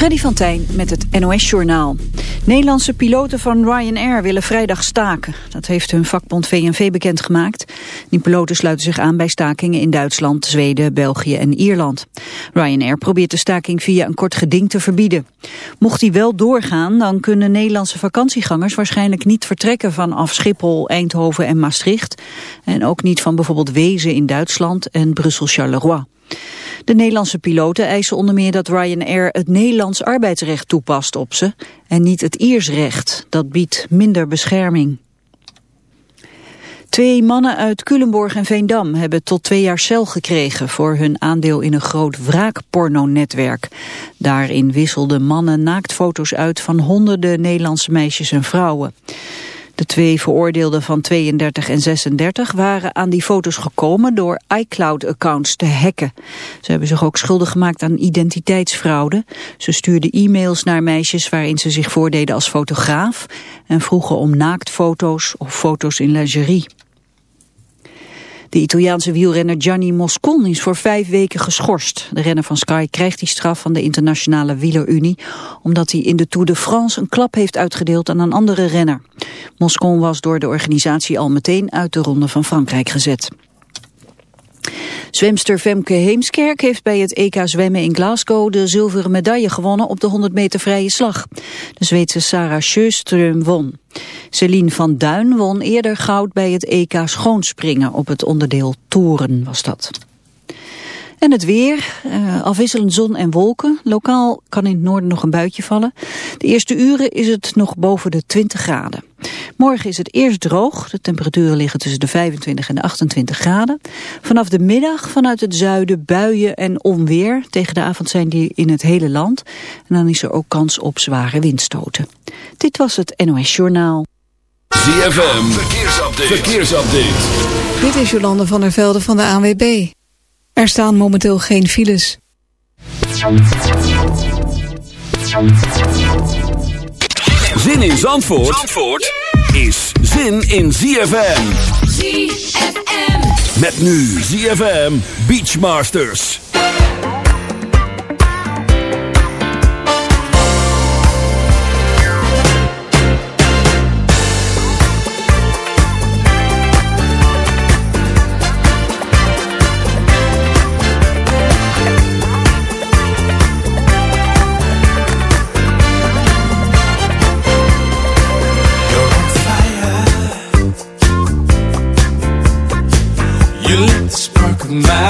Freddy van Tijn met het NOS-journaal. Nederlandse piloten van Ryanair willen vrijdag staken. Dat heeft hun vakbond VNV bekendgemaakt. Die piloten sluiten zich aan bij stakingen in Duitsland, Zweden, België en Ierland. Ryanair probeert de staking via een kort geding te verbieden. Mocht die wel doorgaan, dan kunnen Nederlandse vakantiegangers waarschijnlijk niet vertrekken vanaf Schiphol, Eindhoven en Maastricht. En ook niet van bijvoorbeeld Wezen in Duitsland en Brussel-Charleroi. De Nederlandse piloten eisen onder meer dat Ryanair het Nederlands arbeidsrecht toepast op ze en niet het Iersrecht. Dat biedt minder bescherming. Twee mannen uit Culemborg en Veendam hebben tot twee jaar cel gekregen voor hun aandeel in een groot wraakpornonetwerk. Daarin wisselden mannen naaktfoto's uit van honderden Nederlandse meisjes en vrouwen. De twee veroordeelden van 32 en 36 waren aan die foto's gekomen door iCloud-accounts te hacken. Ze hebben zich ook schuldig gemaakt aan identiteitsfraude. Ze stuurden e-mails naar meisjes waarin ze zich voordeden als fotograaf en vroegen om naaktfoto's of foto's in lingerie. De Italiaanse wielrenner Gianni Moscon is voor vijf weken geschorst. De renner van Sky krijgt die straf van de Internationale Wielerunie... omdat hij in de Tour de France een klap heeft uitgedeeld aan een andere renner. Moscon was door de organisatie al meteen uit de Ronde van Frankrijk gezet. Zwemster Femke Heemskerk heeft bij het EK zwemmen in Glasgow de zilveren medaille gewonnen op de 100 meter vrije slag. De Zweedse Sarah Sjöström won. Celine van Duin won eerder goud bij het EK schoonspringen op het onderdeel toeren was dat. En het weer, uh, afwisselend zon en wolken. Lokaal kan in het noorden nog een buitje vallen. De eerste uren is het nog boven de 20 graden. Morgen is het eerst droog. De temperaturen liggen tussen de 25 en de 28 graden. Vanaf de middag vanuit het zuiden buien en onweer. Tegen de avond zijn die in het hele land. En dan is er ook kans op zware windstoten. Dit was het NOS Journaal. ZFM, verkeersupdate. verkeersupdate. Dit is Jolande van der Velde van de ANWB. Er staan momenteel geen files. Zin in Zandvoort, Zandvoort is zin in ZFM. ZFM. Met nu ZFM Beachmasters. My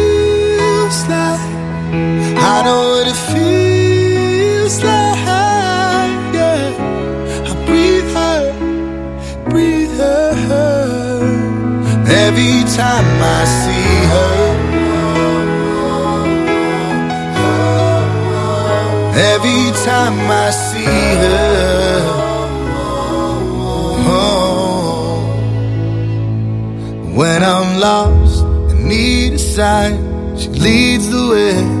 I know what it feels like. Yeah. I breathe her, breathe her. Every time I see her. Every time I see her. Oh. When I'm lost and need a sign, she leads the way,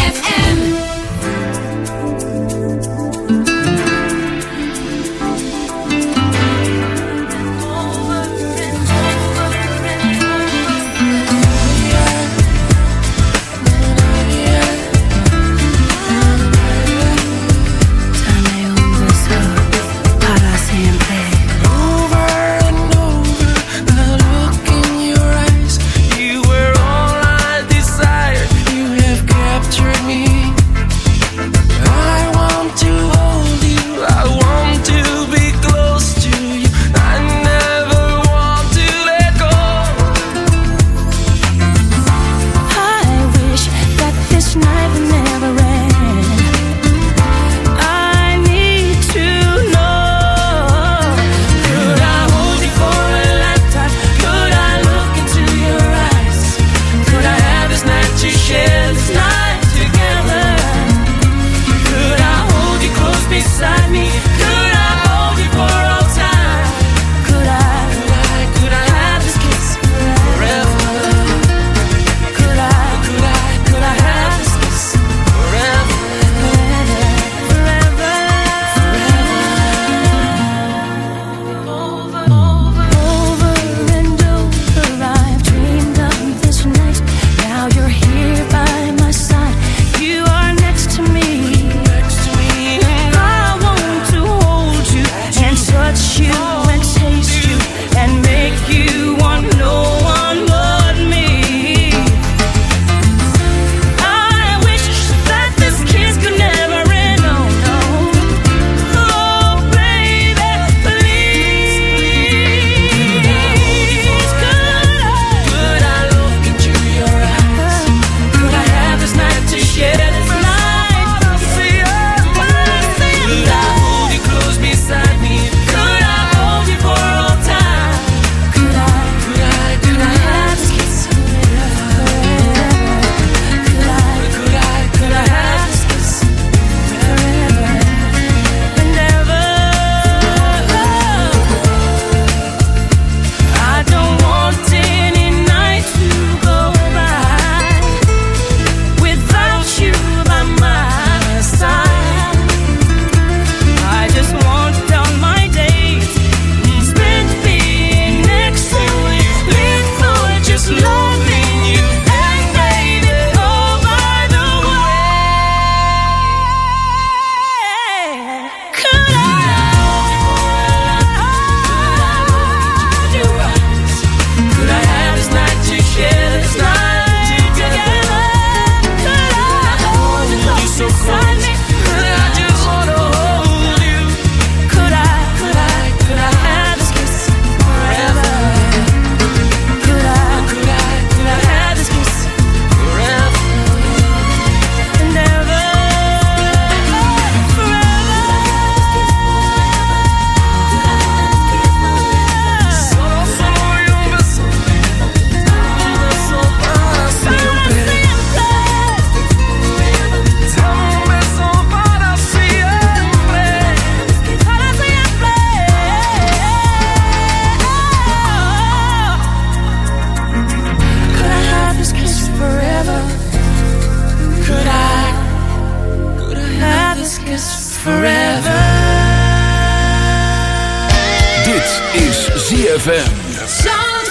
Oh,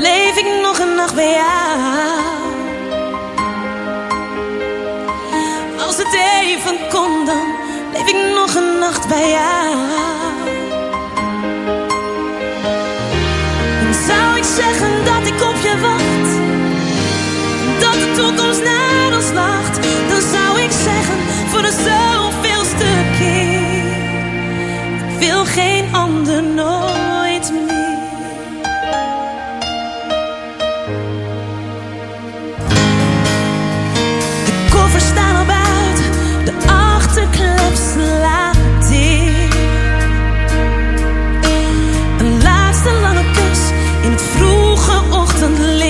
Leef ik nog een nacht bij jou. Als het even kon, dan leef ik nog een nacht bij jou. Dan zou ik zeggen dat ik op je wacht, dat de toekomst naar ons lacht. Dan zou ik zeggen voor de zoveelste keer, ik wil geen ander nog. Een laatste lange kus in het vroege ochtendlicht.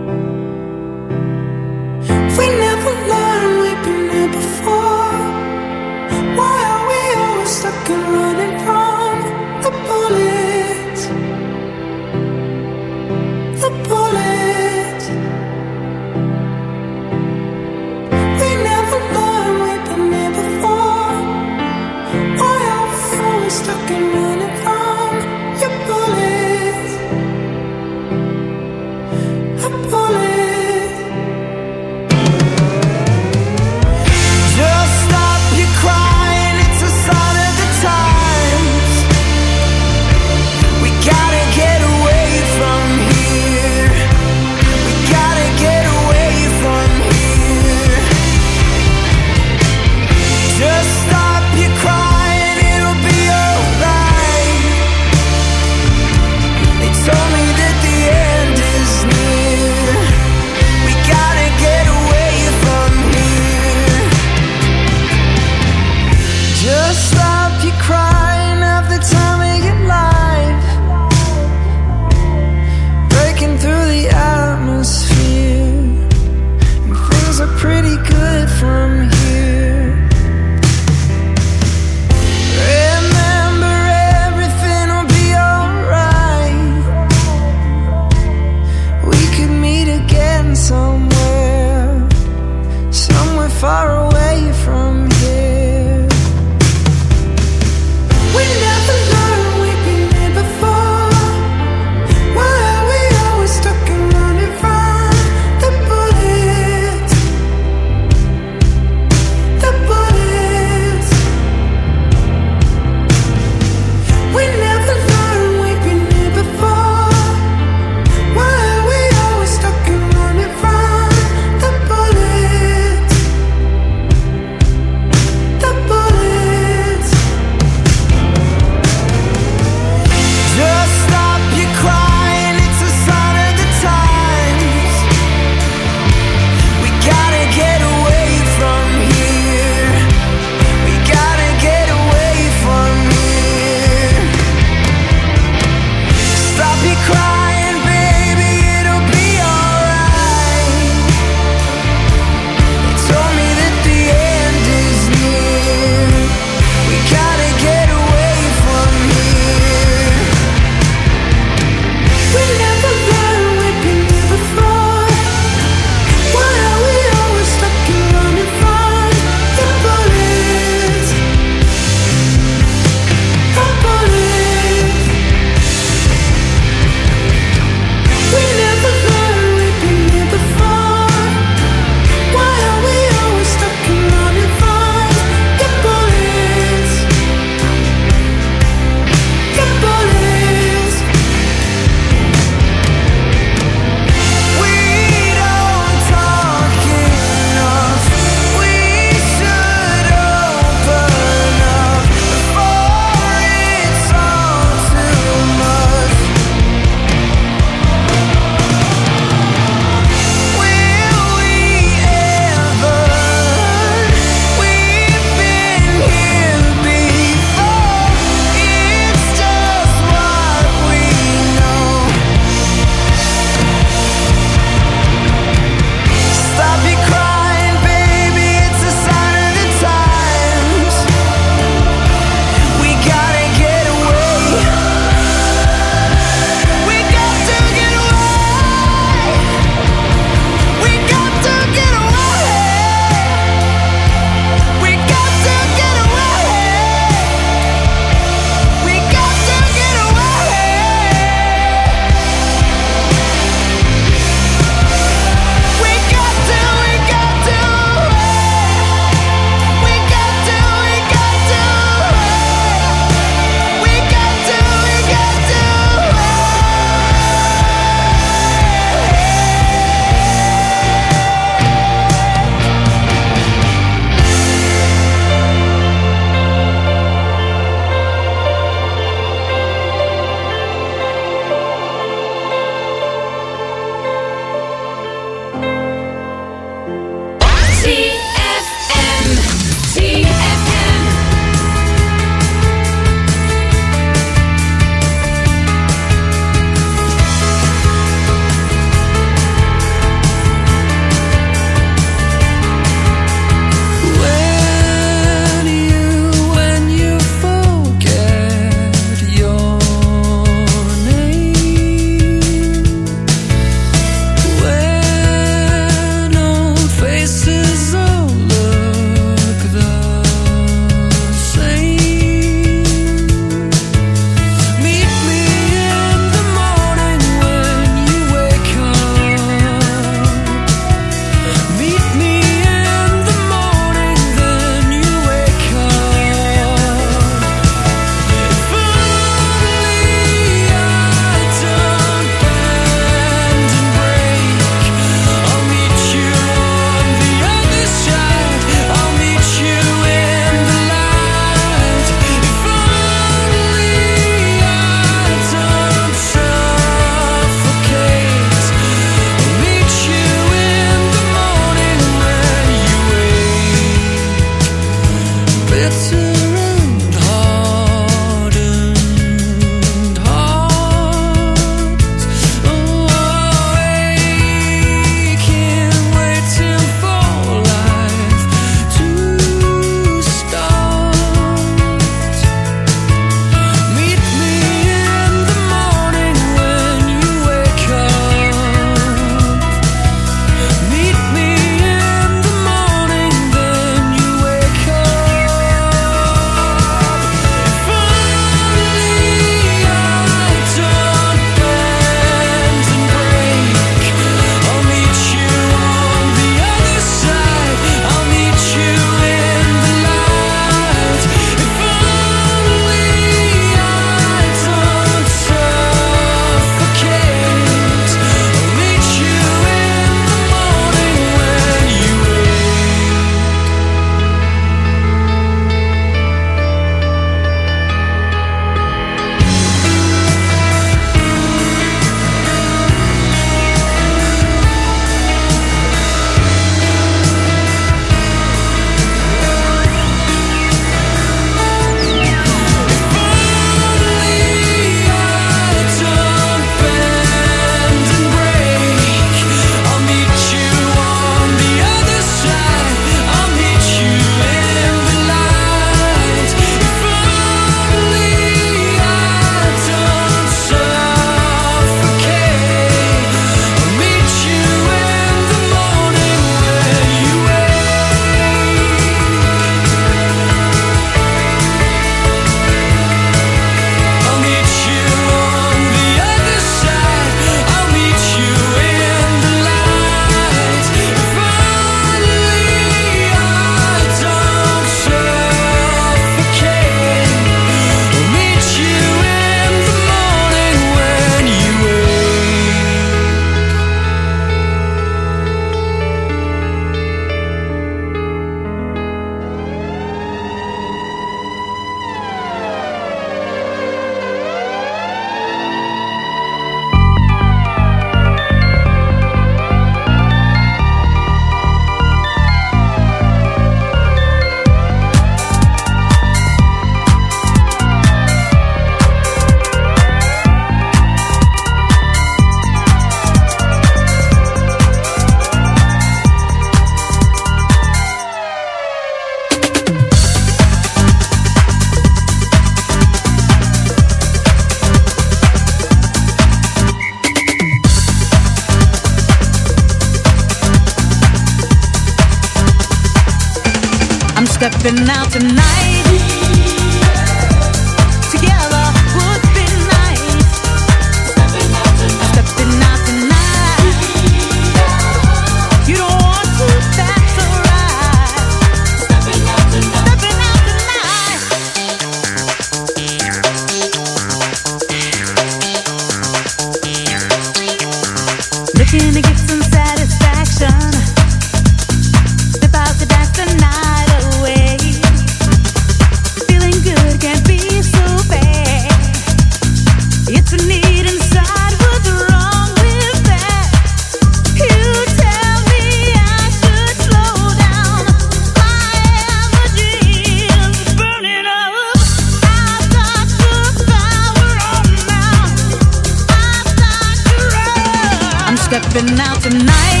been out tonight.